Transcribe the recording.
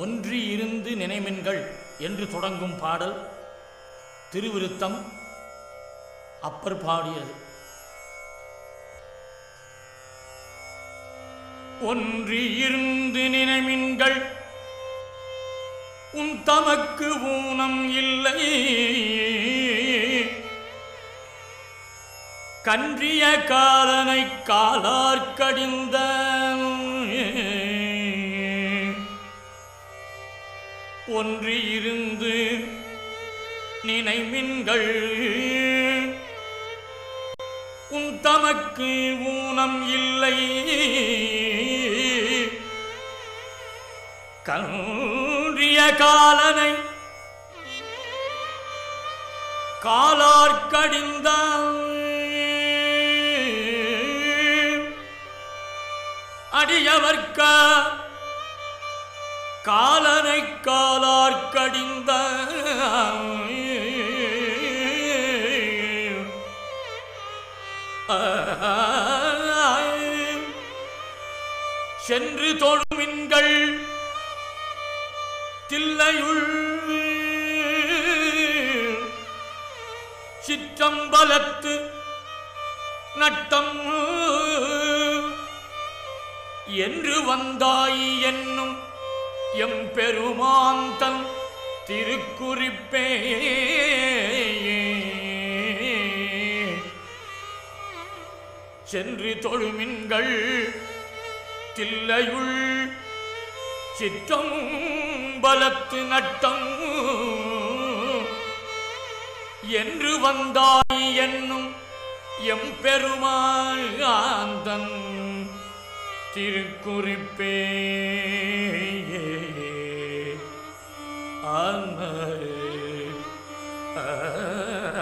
ஒன்றி இருந்து நினைமின்கள் என்று தொடங்கும் பாடல் திருவிருத்தம் அப்பர் பாடியது. ஒன்றி இருந்து நினைமின்கள் உன் தமக்கு ஊனம் இல்லை. கன்றிய காலனை காலார்கடிந்த ஒன்று இருந்து நினைமின்கள். உன் தமக்கு ஊனம் இல்லை. கன்றிய காலனை காலார்கடிந்த அடியவர்க்க காலனை காலார்கடிந்த சென்று தொழுமின்கள் தில்லையுள் சிற்றம்பலத்து நட்டம் என்று வந்தாய் என்னும் எம் பெருமாந்தன் திருக்குறிப்பே சென்று தொழுமின்கள் தில்லையுள் சிற்றம் பலத்து நட்டம். என்று வந்தாய் என்னும் எம் பெருமாந்தன் திருக்குறிப்பே Uh,